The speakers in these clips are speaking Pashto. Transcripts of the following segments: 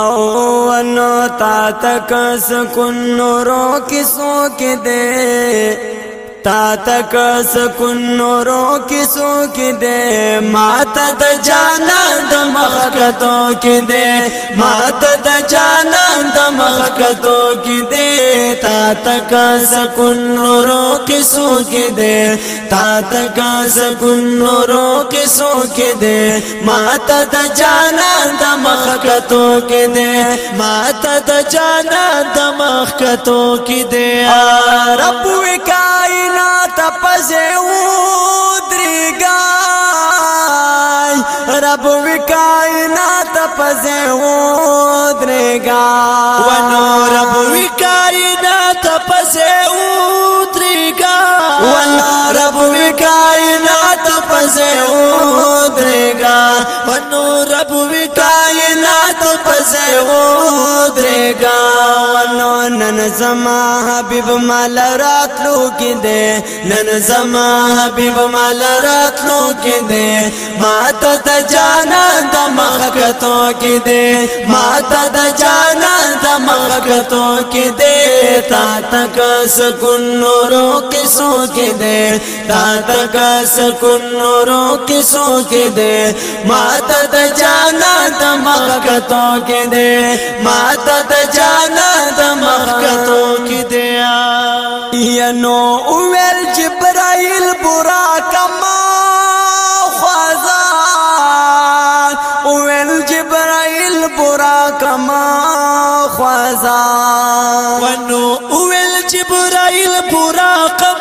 او تا تک سکن نورو کسو کے دے تا تک سکن نورو کسو کے دے د جانا دم مخکتو کی دے مات دا جانا دا مخکتو کی دے تا تکا سکن نورو کسو کی دے تا تکا سکن نورو کسو کی دے مات دا جانا دا مخکتو کی دے مات دا جانا دا مخکتو کی دے رب کائنات پزے ہوں رب وی کائنات پزه و درګا و نو رب وی کائنات پزه و درګا و نو رب وی کائنات پزه و درګا و نو رب وی زه و درګا ونو نن زما حبيب مال راتلو کې دې نن زما حبيب مال راتلو کې دې ما ته د جانان د مخکتو کې دې ما ته د جانان د مخکتو کې دې تا تک سکون نورو کې سو کې دې تا تک سکون نورو کې سو کې دې ما ته د جانان د مخکتو کې دې ما ته جانا د مخکتو کې دې یا نو ویل جبرائیل برا کما خوازان ویل جبرائیل برا کما خوازان ونو ویل جبرائیل برا کما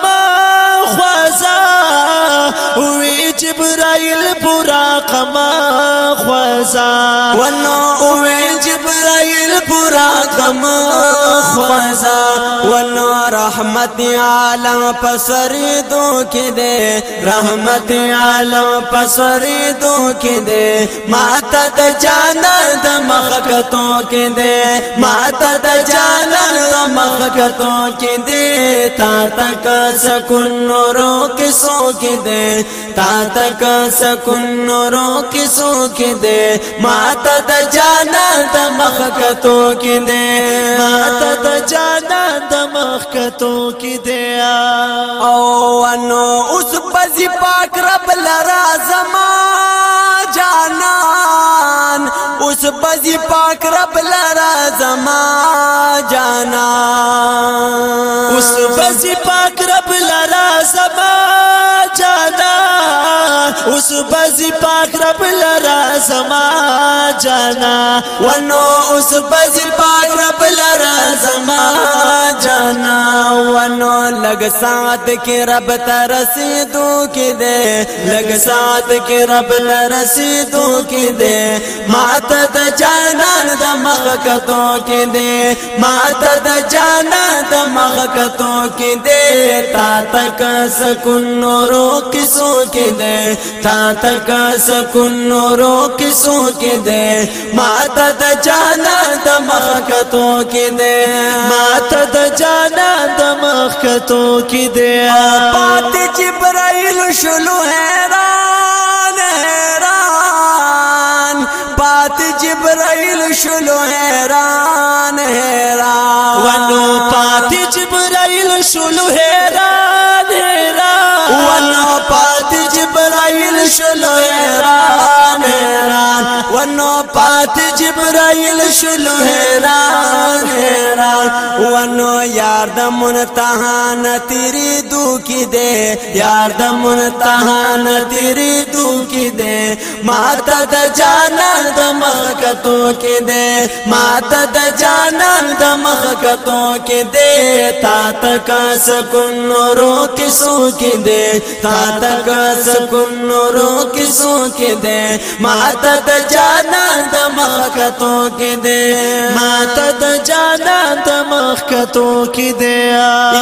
جبرائیل پورا قما خوزا ونو اوه جبرائیل پورا دم خوازا ولو رحمت عالم پسری دو کی دے رحمت عالم پسری دو کی دے ماتا د جانا د مخکتوں کی دے ماتا د جانا د مخکتوں کی دے تا تک سکن نورو کی سو کی دے تا تک سکن نورو کی سو کی دے ماتا د جانا د مخکتوں کی دے کی دیا او انو اس پزی پاک رب لرا زمان جانان اس پزی پاک رب لرا زمان جانان اس پزی پاک رب لرا زمان جانان اس پزی پاک رب زما جانا ونو اوس بزی پاک رب لرا زما جانا ونو لگ سات کے رب ترسی دو کی دے لگ سات کے رب دو کی دے مات د جانان د مخکتو کی دے مات د جانان د مخکتو کی دے تا تک سکون نورو کسو کی دے تا تک سکون نورو کسوں کی دے د جان دمخ کی دے د جانا دمخ کی دے پاتی جب شلو سلو حیران حیران پات جبرائیل شلو حیران حیران ونو جب جبرائیل شلو حیران سلرا ہے وہ ونو یار دمن تہان تیری دکھی دے یار دمن تہان تیری دکھی دے د جان دم کا تو دے د جان دم کا تو دے تا تک سکن رو کسو کی دے تا تک سکن رو کسو کی دے د جان دم کا تو دے د جان الله د مخکتو کې دی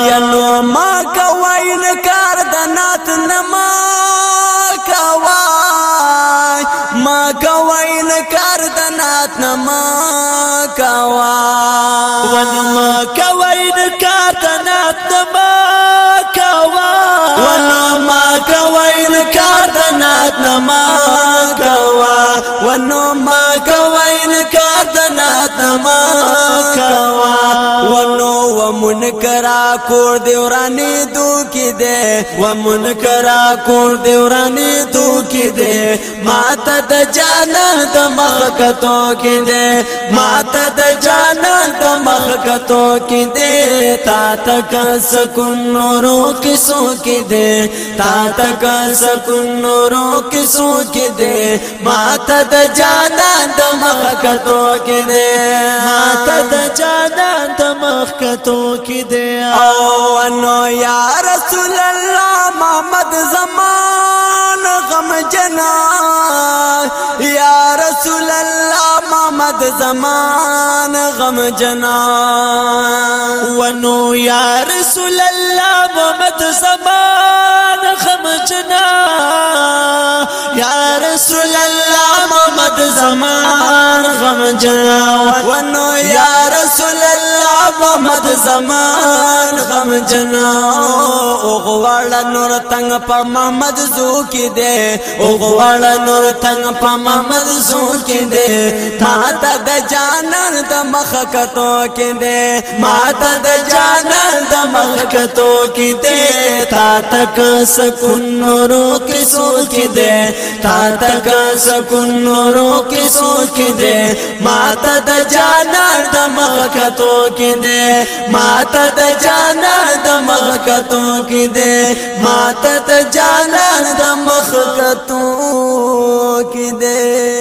یا نو ما کوي انکار د نات نما کوي ما کوي انکار د نات نما کوي ونه ما کوي منکرا کور دیورانی دو کی دے و منکرا کور دیورانی دو کی دے ماتا د جانا د مخکتو کی دے ماتا د جانا مخکتو کی دے تا تک سکن نورو کسو کی دے تا تک سکن نورو کسو کی دے مات د جانا د مخکتو کی دے مات د جانا د مخکتو کی دے او انو یا رسول الله محمد زمان غم جنا محمد زمان غم جنا ونو یا رسول الله محمد زمان غم جنا یا رسول الله محمد زمان غم جنا ونو یا رسول محمد زمان غم جنا او غواړه نور تنگ په محمد زو کې دے او غواړه نور تنگ په محمد زو کې دے تا ته د جانان د مخ کتو کې دے ما ته د جانان د مخ کتو کې دے تا تک سکون نورو کې سو کې دے تا تک سکون نورو کې سو کې دے ما ته د جانان د مخ کتو کې دے ماتت جانا جن دم کتوں کہ دے مات جانا جان کی دے